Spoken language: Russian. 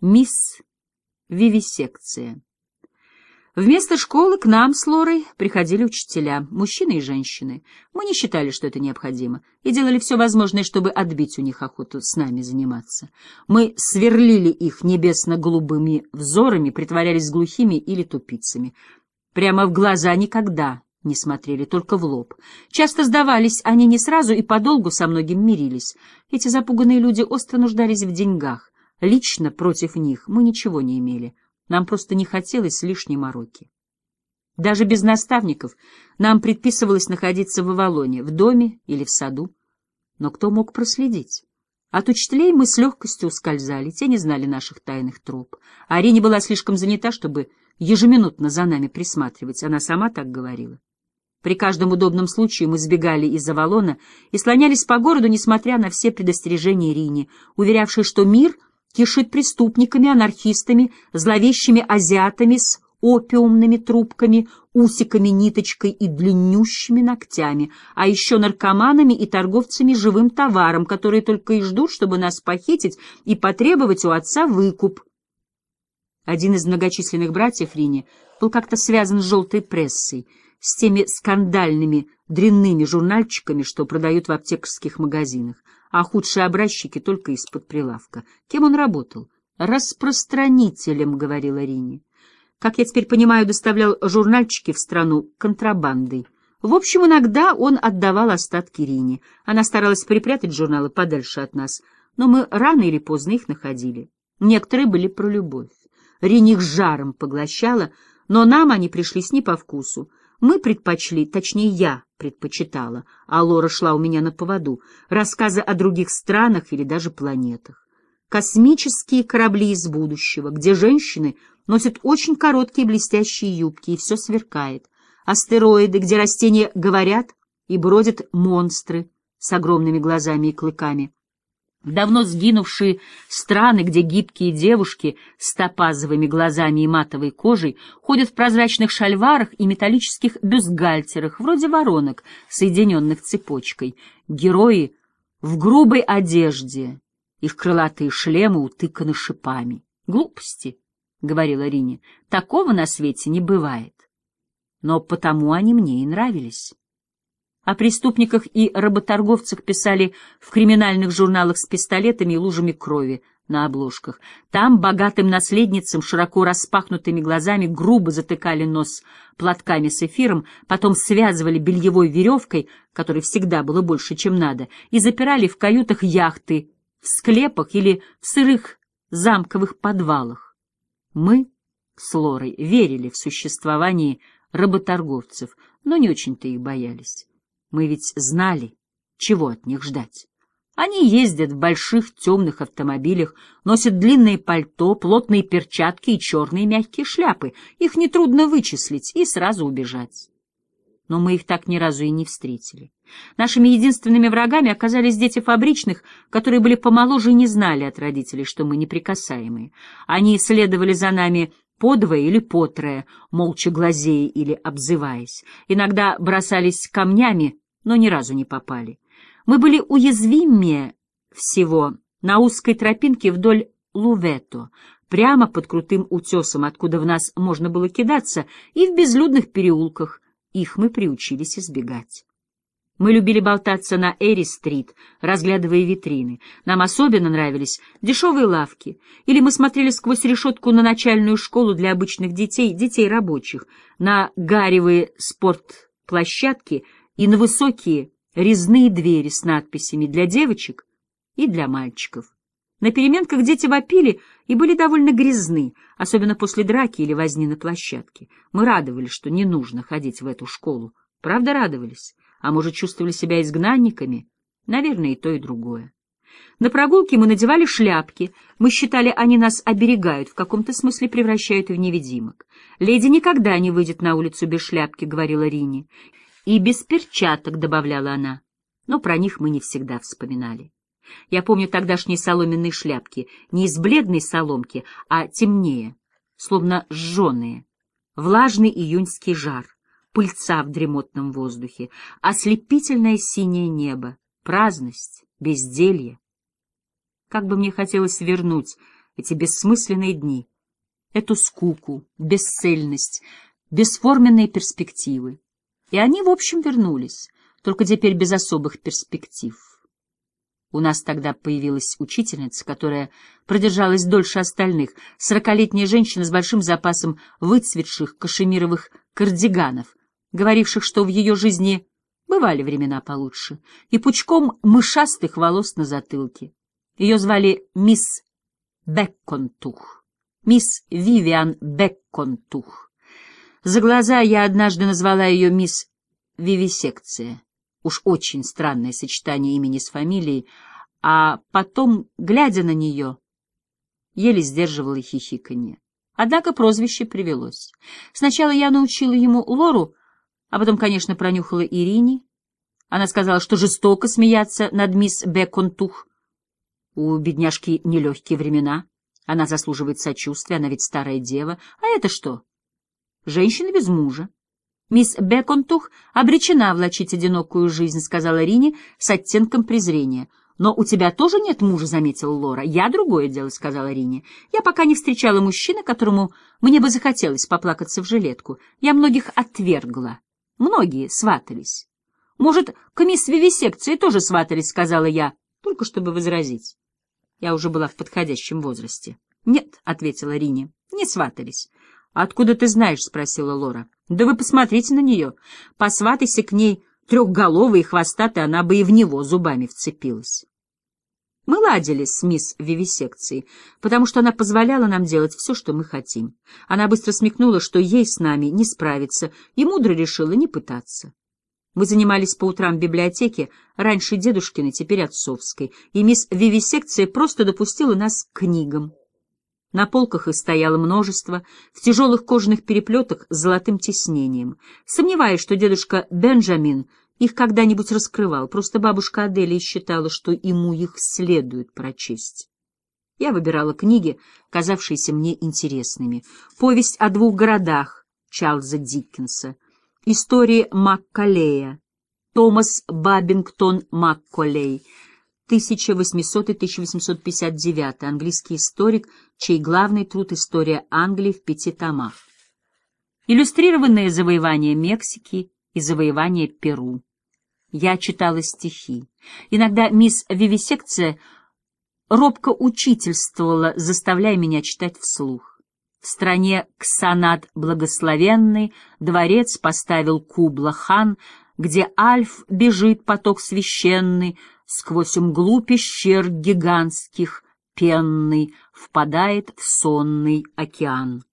Мисс Вивисекция. Вместо школы к нам с Лорой приходили учителя, мужчины и женщины. Мы не считали, что это необходимо, и делали все возможное, чтобы отбить у них охоту с нами заниматься. Мы сверлили их небесно-голубыми взорами, притворялись глухими или тупицами. Прямо в глаза никогда не смотрели, только в лоб. Часто сдавались они не сразу и подолгу со многим мирились. Эти запуганные люди остро нуждались в деньгах. Лично против них мы ничего не имели. Нам просто не хотелось лишней мороки. Даже без наставников нам предписывалось находиться в Авалоне, в доме или в саду. Но кто мог проследить? От учителей мы с легкостью ускользали, те не знали наших тайных троп. Арине была слишком занята, чтобы ежеминутно за нами присматривать, она сама так говорила. При каждом удобном случае мы сбегали из Авалона и слонялись по городу, несмотря на все предостережения Рини, уверявшей, что мир — кишит преступниками, анархистами, зловещими азиатами с опиумными трубками, усиками-ниточкой и длиннющими ногтями, а еще наркоманами и торговцами живым товаром, которые только и ждут, чтобы нас похитить и потребовать у отца выкуп. Один из многочисленных братьев Рини был как-то связан с желтой прессой, с теми скандальными дрянными журнальчиками, что продают в аптекарских магазинах а худшие образчики только из-под прилавка. Кем он работал? Распространителем, — говорила Рине. Как я теперь понимаю, доставлял журнальчики в страну контрабандой. В общем, иногда он отдавал остатки Рине. Она старалась припрятать журналы подальше от нас, но мы рано или поздно их находили. Некоторые были про любовь. Рине их жаром поглощала, но нам они пришлись не по вкусу. Мы предпочли, точнее, я предпочитала, а Лора шла у меня на поводу, рассказы о других странах или даже планетах. Космические корабли из будущего, где женщины носят очень короткие блестящие юбки, и все сверкает. Астероиды, где растения говорят и бродят монстры с огромными глазами и клыками давно сгинувшие страны, где гибкие девушки с топазовыми глазами и матовой кожей ходят в прозрачных шальварах и металлических бюстгальтерах, вроде воронок, соединенных цепочкой. Герои в грубой одежде, их крылатые шлемы утыканы шипами. «Глупости», — говорила Рине, — «такого на свете не бывает». Но потому они мне и нравились. О преступниках и работорговцах писали в криминальных журналах с пистолетами и лужами крови на обложках. Там богатым наследницам широко распахнутыми глазами грубо затыкали нос платками с эфиром, потом связывали бельевой веревкой, которой всегда было больше, чем надо, и запирали в каютах яхты, в склепах или в сырых замковых подвалах. Мы с Лорой верили в существование работорговцев, но не очень-то их боялись. Мы ведь знали, чего от них ждать. Они ездят в больших темных автомобилях, носят длинные пальто, плотные перчатки и черные мягкие шляпы. Их нетрудно вычислить и сразу убежать. Но мы их так ни разу и не встретили. Нашими единственными врагами оказались дети фабричных, которые были помоложе и не знали от родителей, что мы неприкасаемые. Они следовали за нами подвое или потрое, молча глазея или обзываясь. Иногда бросались камнями, но ни разу не попали. Мы были уязвимее всего на узкой тропинке вдоль Лувето, прямо под крутым утесом, откуда в нас можно было кидаться, и в безлюдных переулках. Их мы приучились избегать. Мы любили болтаться на Эри-стрит, разглядывая витрины. Нам особенно нравились дешевые лавки. Или мы смотрели сквозь решетку на начальную школу для обычных детей, детей рабочих, на гаревые спортплощадки и на высокие резные двери с надписями «Для девочек» и «Для мальчиков». На переменках дети вопили и были довольно грязны, особенно после драки или возни на площадке. Мы радовались, что не нужно ходить в эту школу. Правда, радовались? А может, чувствовали себя изгнанниками? Наверное, и то, и другое. На прогулке мы надевали шляпки, мы считали, они нас оберегают, в каком-то смысле превращают в невидимок. «Леди никогда не выйдет на улицу без шляпки», — говорила Рини. «И без перчаток», — добавляла она. Но про них мы не всегда вспоминали. Я помню тогдашние соломенные шляпки, не из бледной соломки, а темнее, словно сжженные. Влажный июньский жар пыльца в дремотном воздухе, ослепительное синее небо, праздность, безделье. Как бы мне хотелось вернуть эти бессмысленные дни, эту скуку, бесцельность, бесформенные перспективы. И они, в общем, вернулись, только теперь без особых перспектив. У нас тогда появилась учительница, которая продержалась дольше остальных, сорокалетняя женщина с большим запасом выцветших кашемировых кардиганов, говоривших, что в ее жизни бывали времена получше, и пучком мышастых волос на затылке. Ее звали мисс Бекконтух, мисс Вивиан Бекконтух. За глаза я однажды назвала ее мисс Вивисекция. Уж очень странное сочетание имени с фамилией, а потом, глядя на нее, еле сдерживала хихиканье. Однако прозвище привелось. Сначала я научила ему Лору, а потом, конечно, пронюхала Ирине. Она сказала, что жестоко смеяться над мисс Беконтух. У бедняжки нелегкие времена. Она заслуживает сочувствия, она ведь старая дева. А это что? Женщина без мужа. «Мисс Беконтух обречена влачить одинокую жизнь», — сказала Рине с оттенком презрения. «Но у тебя тоже нет мужа», — заметила Лора. «Я другое дело», — сказала Рине. «Я пока не встречала мужчины, которому мне бы захотелось поплакаться в жилетку. Я многих отвергла. Многие сватались». «Может, к мисс Вивисекции тоже сватались», — сказала я, только чтобы возразить. Я уже была в подходящем возрасте. «Нет», — ответила Рине, — «не сватались». «Откуда ты знаешь?» — спросила Лора. «Да вы посмотрите на нее. Посватайся к ней трехголовой и хвостатой, она бы и в него зубами вцепилась». Мы ладили с мисс Вивисекцией, потому что она позволяла нам делать все, что мы хотим. Она быстро смекнула, что ей с нами не справиться, и мудро решила не пытаться. Мы занимались по утрам в библиотеке, раньше дедушкиной, теперь отцовской, и мисс Вивисекция просто допустила нас к книгам. На полках их стояло множество, в тяжелых кожаных переплетах с золотым тиснением. Сомневаюсь, что дедушка Бенджамин их когда-нибудь раскрывал, просто бабушка Аделия считала, что ему их следует прочесть. Я выбирала книги, казавшиеся мне интересными. Повесть о двух городах Чарльза Диккенса, истории Маккалея, Томас Бабингтон Макколей — 1800-1859, английский историк, чей главный труд «История Англии» в пяти томах. Иллюстрированные завоевания Мексики и завоевания Перу. Я читала стихи. Иногда мисс Вивисекция робко учительствовала, заставляя меня читать вслух. В стране Ксанат Благословенный дворец поставил Кубла-хан, где Альф бежит поток священный, сквозь мглу пещер гигантских, пенный, впадает в сонный океан.